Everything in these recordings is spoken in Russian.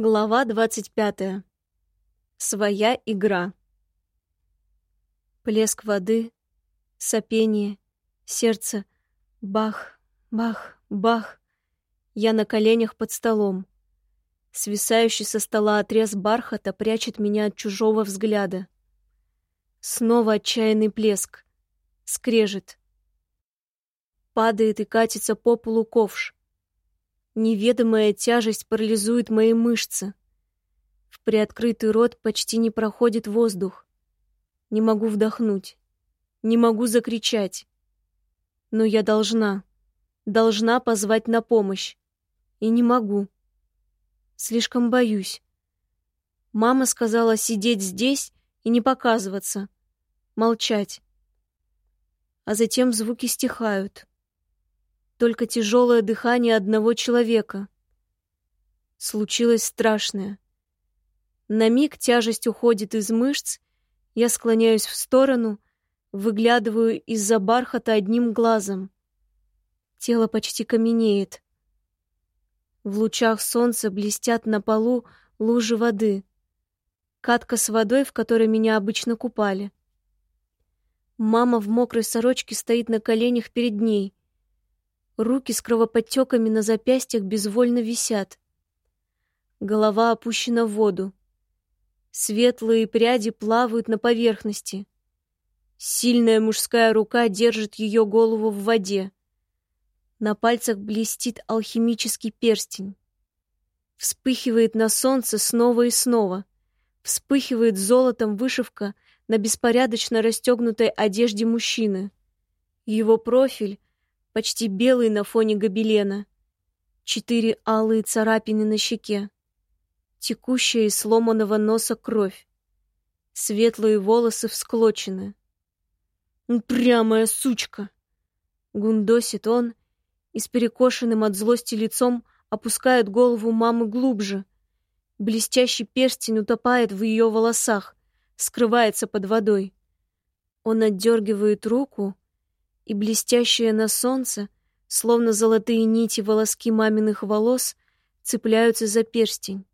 Глава двадцать пятая. Своя игра. Плеск воды, сопение, сердце. Бах, бах, бах. Я на коленях под столом. Свисающий со стола отрез бархата прячет меня от чужого взгляда. Снова отчаянный плеск. Скрежет. Падает и катится по полу ковш. Неведомая тяжесть парализует мои мышцы. В приоткрытый рот почти не проходит воздух. Не могу вдохнуть. Не могу закричать. Но я должна. Должна позвать на помощь. И не могу. Слишком боюсь. Мама сказала сидеть здесь и не показываться. Молчать. А затем звуки стихают только тяжелое дыхание одного человека. Случилось страшное. На миг тяжесть уходит из мышц, я склоняюсь в сторону, выглядываю из-за бархата одним глазом. Тело почти каменеет. В лучах солнца блестят на полу лужи воды. Катка с водой, в которой меня обычно купали. Мама в мокрой сорочке стоит на коленях перед ней. Руки с кровоподтеками на запястьях безвольно висят. Голова опущена в воду. Светлые пряди плавают на поверхности. Сильная мужская рука держит ее голову в воде. На пальцах блестит алхимический перстень. Вспыхивает на солнце снова и снова. Вспыхивает золотом вышивка на беспорядочно расстегнутой одежде мужчины. Его профиль почти белый на фоне гобелена. Четыре алые царапины на щеке. Текущая из сломанного носа кровь. Светлые волосы всклочены. «Прямая сучка!» Гундосит он и с перекошенным от злости лицом опускает голову мамы глубже. Блестящий перстень утопает в ее волосах, скрывается под водой. Он отдергивает руку, и блестящие на солнце, словно золотые нити волоски маминых волос, цепляются за перстень.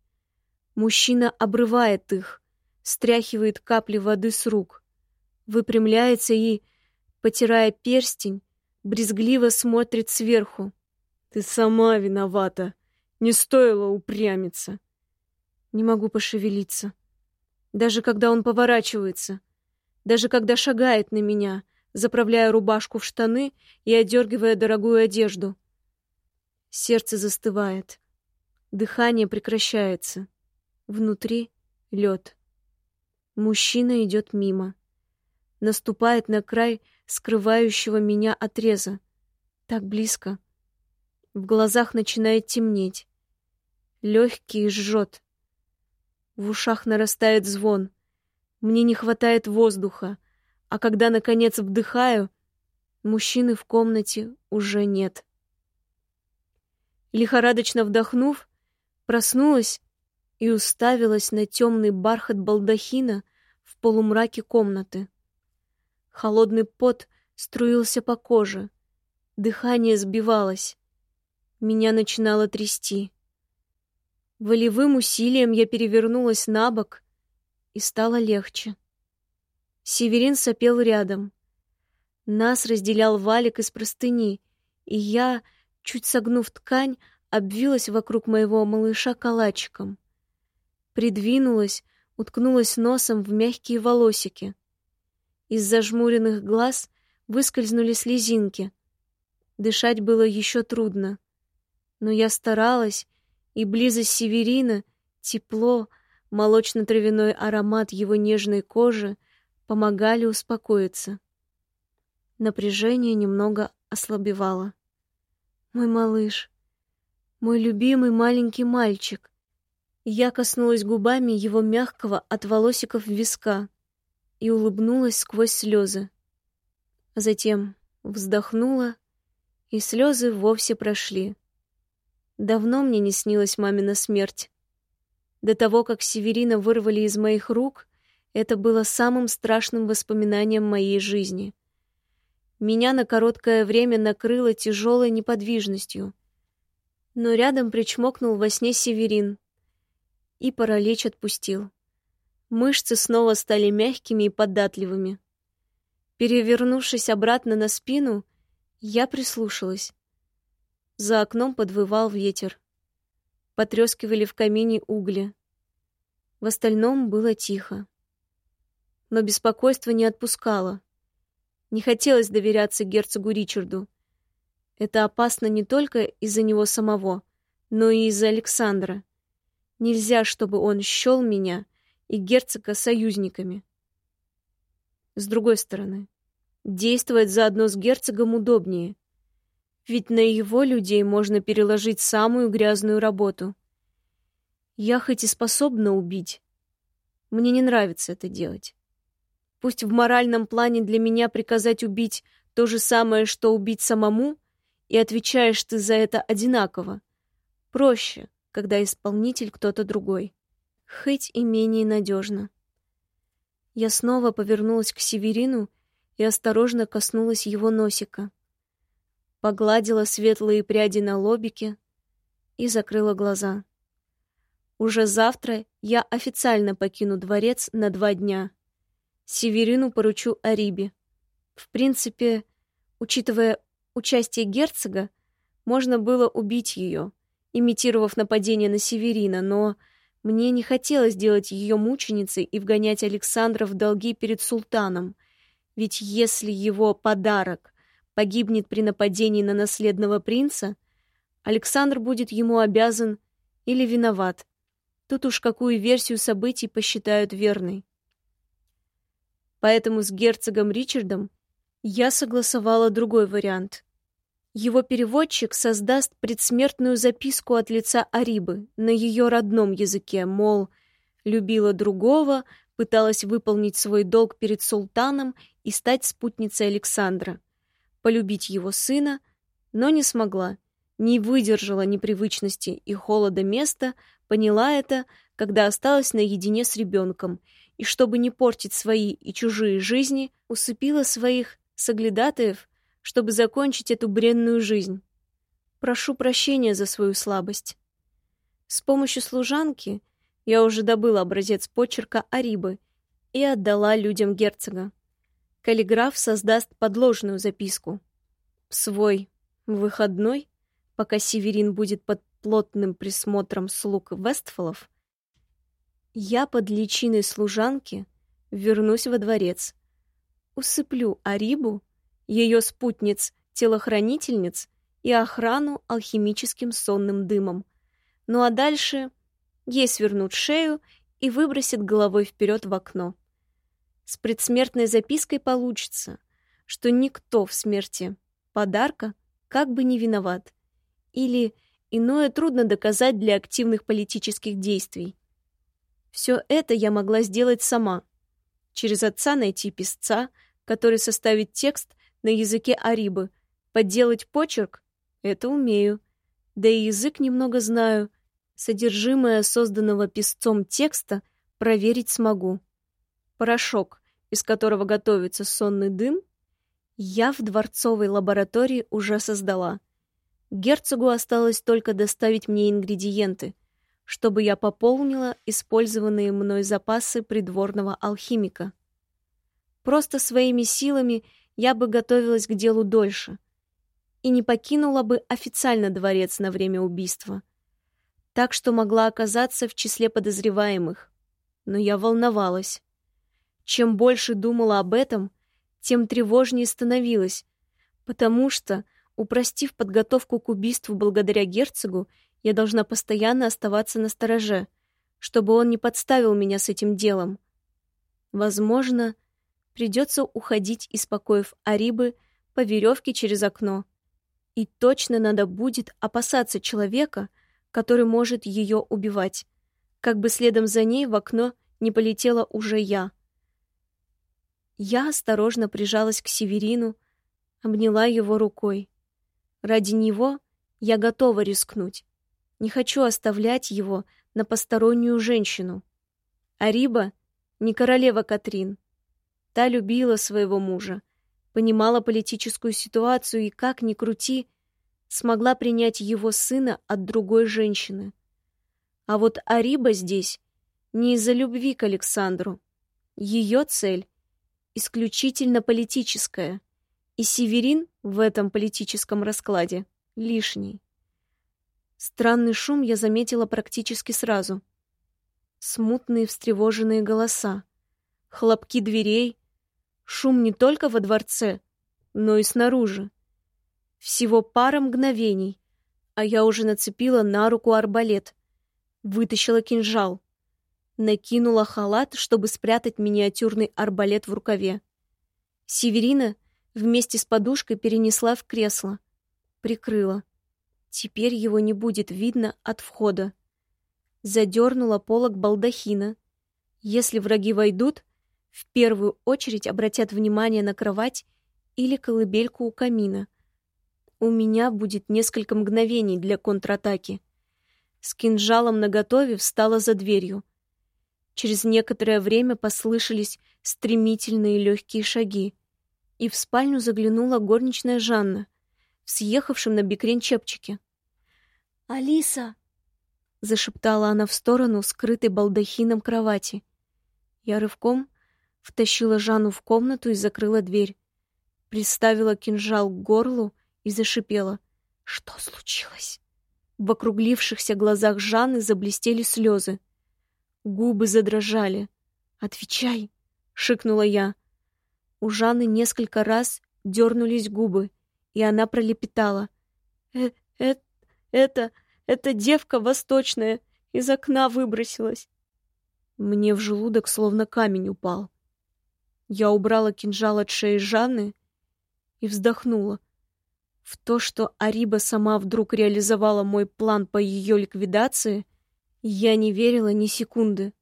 Мужчина обрывает их, стряхивает капли воды с рук, выпрямляется и, потирая перстень, брезгливо смотрит сверху. «Ты сама виновата. Не стоило упрямиться». Не могу пошевелиться. Даже когда он поворачивается, даже когда шагает на меня — заправляя рубашку в штаны и одергивая дорогую одежду. Сердце застывает. Дыхание прекращается. Внутри лед. Мужчина идет мимо. Наступает на край скрывающего меня отреза. Так близко. В глазах начинает темнеть. Легкий жжет. В ушах нарастает звон. Мне не хватает воздуха а когда, наконец, вдыхаю, мужчины в комнате уже нет. Лихорадочно вдохнув, проснулась и уставилась на темный бархат балдахина в полумраке комнаты. Холодный пот струился по коже, дыхание сбивалось, меня начинало трясти. Волевым усилием я перевернулась на бок, и стало легче. Северин сопел рядом. Нас разделял валик из простыни, и я, чуть согнув ткань, обвилась вокруг моего малыша калачиком. Придвинулась, уткнулась носом в мягкие волосики. Из зажмуренных глаз выскользнули слезинки. Дышать было еще трудно. Но я старалась, и близость Северина, тепло, молочно-травяной аромат его нежной кожи помогали успокоиться. Напряжение немного ослабевало. Мой малыш, мой любимый маленький мальчик. Я коснулась губами его мягкого от волосиков виска и улыбнулась сквозь слезы. Затем вздохнула, и слезы вовсе прошли. Давно мне не снилась мамина смерть. До того, как Северина вырвали из моих рук, это было самым страшным воспоминанием моей жизни. Меня на короткое время накрыло тяжелой неподвижностью. Но рядом причмокнул во сне Северин. и паралич отпустил. Мышцы снова стали мягкими и податливыми. Перевернувшись обратно на спину, я прислушалась. За окном подвывал ветер. Потрескивали в камине угли. В остальном было тихо. Но беспокойство не отпускало. Не хотелось доверяться герцогу Ричарду. Это опасно не только из-за него самого, но и из-за Александра. Нельзя, чтобы он счел меня и герцога союзниками. С другой стороны, действовать заодно с герцогом удобнее. Ведь на его людей можно переложить самую грязную работу. Я хоть и способна убить, мне не нравится это делать. Пусть в моральном плане для меня приказать убить то же самое, что убить самому, и отвечаешь ты за это одинаково. Проще, когда исполнитель кто-то другой. Хоть и менее надежно. Я снова повернулась к Северину и осторожно коснулась его носика. Погладила светлые пряди на лобике и закрыла глаза. Уже завтра я официально покину дворец на два дня. Северину поручу Арибе. В принципе, учитывая участие герцога, можно было убить ее, имитировав нападение на Северина, но мне не хотелось делать ее мученицей и вгонять Александра в долги перед султаном, ведь если его подарок погибнет при нападении на наследного принца, Александр будет ему обязан или виноват. Тут уж какую версию событий посчитают верной. Поэтому с герцогом Ричардом я согласовала другой вариант. Его переводчик создаст предсмертную записку от лица Арибы на ее родном языке, мол, любила другого, пыталась выполнить свой долг перед султаном и стать спутницей Александра, полюбить его сына, но не смогла, не выдержала непривычности и холода места, поняла это, когда осталась наедине с ребенком, и чтобы не портить свои и чужие жизни, усыпила своих соглядатаев чтобы закончить эту бренную жизнь. Прошу прощения за свою слабость. С помощью служанки я уже добыла образец почерка Арибы и отдала людям герцога. Каллиграф создаст подложную записку. Свой выходной, пока Северин будет под плотным присмотром слуг Вестфолов, я под личиной служанки вернусь во дворец, усыплю Арибу ее спутниц, телохранительниц и охрану алхимическим сонным дымом. Ну а дальше ей свернут шею и выбросит головой вперед в окно. С предсмертной запиской получится, что никто в смерти подарка как бы не виноват. Или иное трудно доказать для активных политических действий. Все это я могла сделать сама. Через отца найти писца, который составит текст на языке Арибы. Подделать почерк — это умею. Да и язык немного знаю. Содержимое созданного писцом текста проверить смогу. Порошок, из которого готовится сонный дым, я в дворцовой лаборатории уже создала. Герцогу осталось только доставить мне ингредиенты, чтобы я пополнила использованные мной запасы придворного алхимика. Просто своими силами я бы готовилась к делу дольше и не покинула бы официально дворец на время убийства. Так что могла оказаться в числе подозреваемых. Но я волновалась. Чем больше думала об этом, тем тревожнее становилась, потому что, упростив подготовку к убийству благодаря герцогу, я должна постоянно оставаться на стороже, чтобы он не подставил меня с этим делом. Возможно, придется уходить из покоев Арибы по веревке через окно. И точно надо будет опасаться человека, который может ее убивать, как бы следом за ней в окно не полетела уже я. Я осторожно прижалась к Северину, обняла его рукой. Ради него я готова рискнуть. Не хочу оставлять его на постороннюю женщину. Ариба не королева Катрин, Та любила своего мужа, понимала политическую ситуацию и, как ни крути, смогла принять его сына от другой женщины. А вот Ариба здесь не из-за любви к Александру. Ее цель исключительно политическая, и Северин в этом политическом раскладе лишний. Странный шум я заметила практически сразу. Смутные встревоженные голоса, хлопки дверей, шум не только во дворце, но и снаружи. Всего пара мгновений, а я уже нацепила на руку арбалет, вытащила кинжал, накинула халат, чтобы спрятать миниатюрный арбалет в рукаве. Северина вместе с подушкой перенесла в кресло, прикрыла. Теперь его не будет видно от входа. Задернула полог балдахина. Если враги войдут, в первую очередь обратят внимание на кровать или колыбельку у камина. У меня будет несколько мгновений для контратаки. С кинжалом наготове встала за дверью. Через некоторое время послышались стремительные легкие шаги, и в спальню заглянула горничная Жанна в на бикрень чепчике. «Алиса!» — зашептала она в сторону скрытой балдахином кровати. Я рывком втащила Жанну в комнату и закрыла дверь. Приставила кинжал к горлу и зашипела. «Что случилось?» В округлившихся глазах Жанны заблестели слезы. Губы задрожали. «Отвечай!» — шикнула я. У Жанны несколько раз дернулись губы, и она пролепетала. «Э «Это... это... эта девка восточная из окна выбросилась». Мне в желудок словно камень упал. Я убрала кинжал от шеи Жанны и вздохнула. В то, что Ариба сама вдруг реализовала мой план по ее ликвидации, я не верила ни секунды.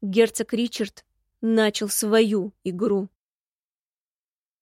Герцог Ричард начал свою игру.